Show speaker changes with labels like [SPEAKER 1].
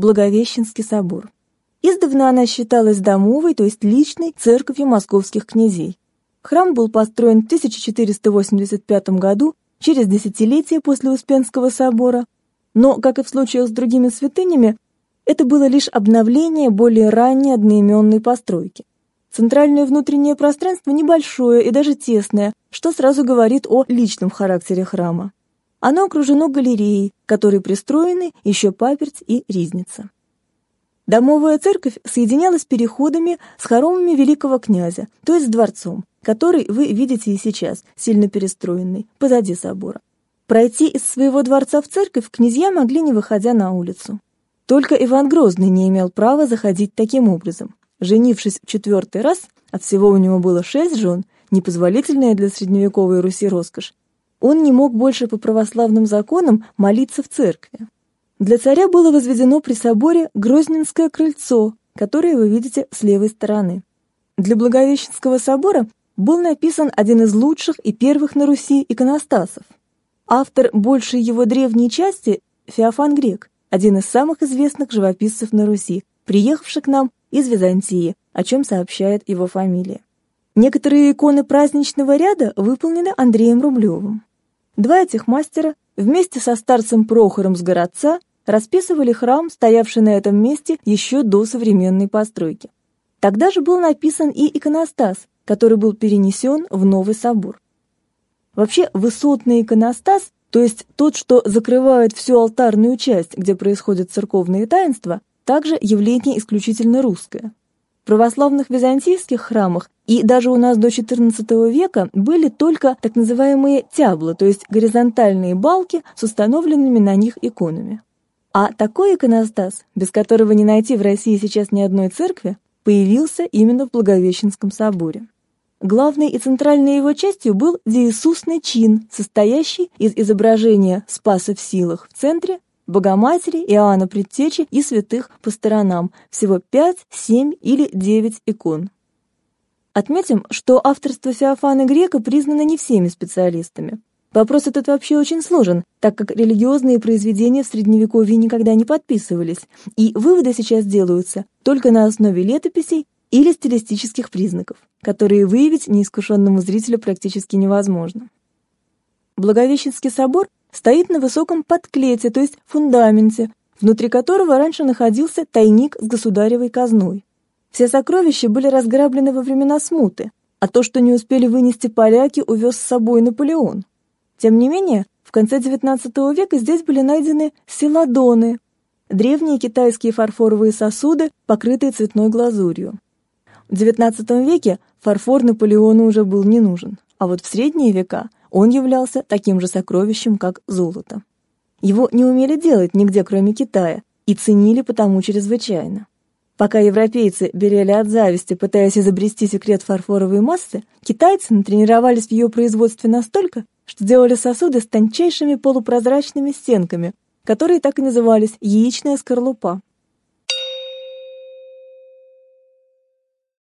[SPEAKER 1] Благовещенский собор. Издавна она считалась домовой, то есть личной, церковью московских князей. Храм был построен в 1485 году, через десятилетие после Успенского собора, но, как и в случае с другими святынями, это было лишь обновление более ранней одноименной постройки. Центральное внутреннее пространство небольшое и даже тесное, что сразу говорит о личном характере храма. Оно окружено галереей, которой пристроены еще паперть и ризница. Домовая церковь соединялась переходами с хоромами великого князя, то есть с дворцом, который вы видите и сейчас, сильно перестроенный, позади собора. Пройти из своего дворца в церковь князья могли, не выходя на улицу. Только Иван Грозный не имел права заходить таким образом. Женившись в четвертый раз, а всего у него было шесть жен, непозволительная для средневековой Руси роскошь, он не мог больше по православным законам молиться в церкви. Для царя было возведено при соборе Грозненское крыльцо, которое вы видите с левой стороны. Для Благовещенского собора был написан один из лучших и первых на Руси иконостасов. Автор большей его древней части – Феофан Грек, один из самых известных живописцев на Руси, приехавший к нам из Византии, о чем сообщает его фамилия. Некоторые иконы праздничного ряда выполнены Андреем Рублевым. Два этих мастера вместе со старцем Прохором с городца расписывали храм, стоявший на этом месте еще до современной постройки. Тогда же был написан и иконостас, который был перенесен в новый собор. Вообще, высотный иконостас, то есть тот, что закрывает всю алтарную часть, где происходят церковные таинства, также явление исключительно русское. Православных византийских храмах и даже у нас до XIV века были только так называемые тяблы, то есть горизонтальные балки с установленными на них иконами. А такой иконостас, без которого не найти в России сейчас ни одной церкви, появился именно в Благовещенском соборе. Главной и центральной его частью был диисусный чин, состоящий из изображения Спаса в силах в центре, Богоматери, Иоанна Предтечи и святых по сторонам, всего 5, 7 или 9 икон. Отметим, что авторство Феофана Грека признано не всеми специалистами. Вопрос этот вообще очень сложен, так как религиозные произведения в Средневековье никогда не подписывались, и выводы сейчас делаются только на основе летописей или стилистических признаков, которые выявить неискушенному зрителю практически невозможно. Благовещенский собор стоит на высоком подклете, то есть фундаменте, внутри которого раньше находился тайник с государевой казной. Все сокровища были разграблены во времена смуты, а то, что не успели вынести поляки, увез с собой Наполеон. Тем не менее, в конце XIX века здесь были найдены селадоны, древние китайские фарфоровые сосуды, покрытые цветной глазурью. В XIX веке фарфор Наполеону уже был не нужен, а вот в средние века он являлся таким же сокровищем, как золото. Его не умели делать нигде, кроме Китая, и ценили потому чрезвычайно. Пока европейцы берели от зависти, пытаясь изобрести секрет фарфоровой массы, китайцы натренировались в ее производстве настолько, что делали сосуды с тончайшими полупрозрачными стенками, которые так и назывались «яичная скорлупа».